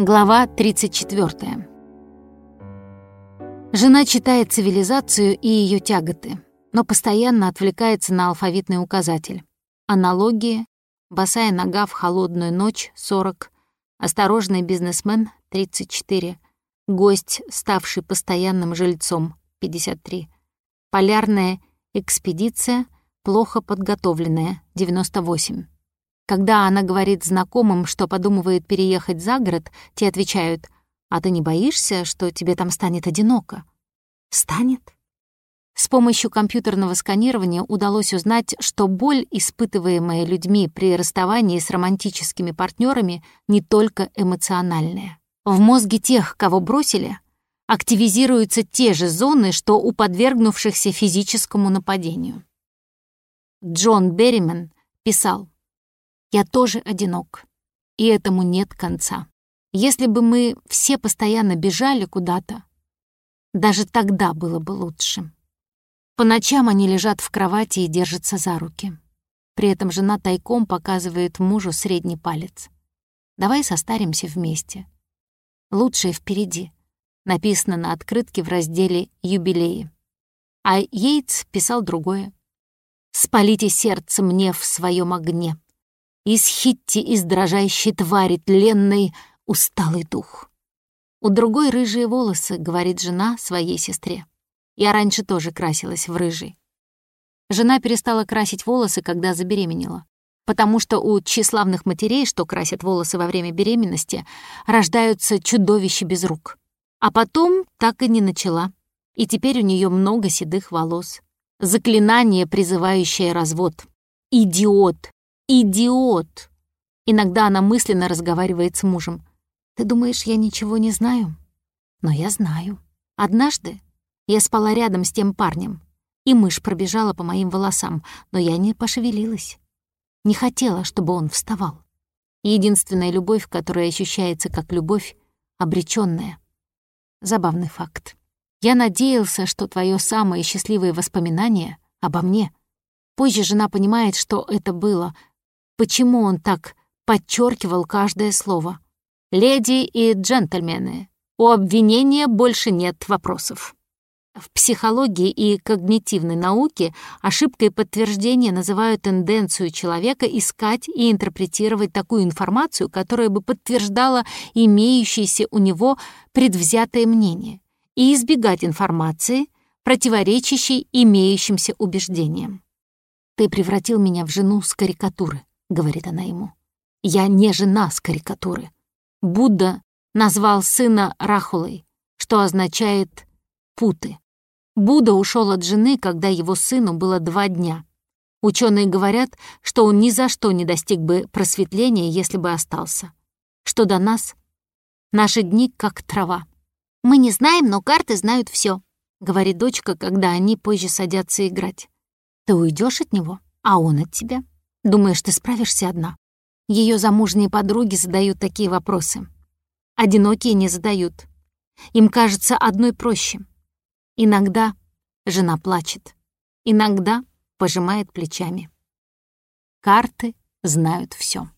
Глава 34. Жена читает цивилизацию и ее тяготы, но постоянно отвлекается на алфавитный указатель. Аналогии, босая нога в холодную ночь — 40, осторожный бизнесмен — 34, гость, ставший постоянным жильцом — 53, полярная экспедиция, плохо подготовленная — 98. Когда она говорит знакомым, что подумывает переехать за город, те отвечают, «А ты не боишься, что тебе там станет одиноко?» «Станет?» С помощью компьютерного сканирования удалось узнать, что боль, испытываемая людьми при расставании с романтическими партнерами, не только эмоциональная. В мозге тех, кого бросили, активизируются те же зоны, что у подвергнувшихся физическому нападению. Джон Берримен писал, я тоже одинок, и этому нет конца. Если бы мы все постоянно бежали куда-то, даже тогда было бы лучше. По ночам они лежат в кровати и держатся за руки. При этом жена тайком показывает мужу средний палец. «Давай состаримся вместе. Лучшее впереди», написано на открытке в разделе «Юбилеи». А Йейтс писал другое. «Спалите сердце мне в своем огне, Исхитьте из дрожащей твари тленной усталый дух. У другой рыжие волосы, говорит жена своей сестре. Я раньше тоже красилась в рыжий. Жена перестала красить волосы, когда забеременела, потому что у тщеславных матерей, что красят волосы во время беременности, рождаются чудовища без рук. А потом так и не начала, и теперь у нее много седых волос. Заклинание, призывающее развод. Идиот, Идиот! Иногда она мысленно разговаривает с мужем. Ты думаешь, я ничего не знаю? Но я знаю. Однажды я спала рядом с тем парнем, и мышь пробежала по моим волосам, но я не пошевелилась. Не хотела, чтобы он вставал. Единственная любовь, которая ощущается как любовь, обречённая. Забавный факт. Я надеялся, что твое самое счастливое воспоминание обо мне. Позже жена понимает, что это было — почему он так подчеркивал каждое слово. «Леди и джентльмены, у обвинения больше нет вопросов». В психологии и когнитивной науке ошибкой подтверждения называют тенденцию человека искать и интерпретировать такую информацию, которая бы подтверждала имеющееся у него предвзятое мнение, и избегать информации, противоречащей имеющимся убеждениям. Ты превратил меня в жену с карикатуры. — говорит она ему. «Я не жена с карикатуры. Будда назвал сына Рахулой, что означает «путы». Будда ушел от жены, когда его сыну было два дня. Ученые говорят, что он ни за что не достиг бы просветления, если бы остался. Что до нас, наши дни как трава. «Мы не знаем, но карты знают все, говорит дочка, когда они позже садятся играть. «Ты уйдешь от него, а он от тебя». Думаешь, ты справишься одна? Ее замужние подруги задают такие вопросы. Одинокие не задают. Им кажется одной проще. Иногда жена плачет, иногда пожимает плечами. Карты знают все.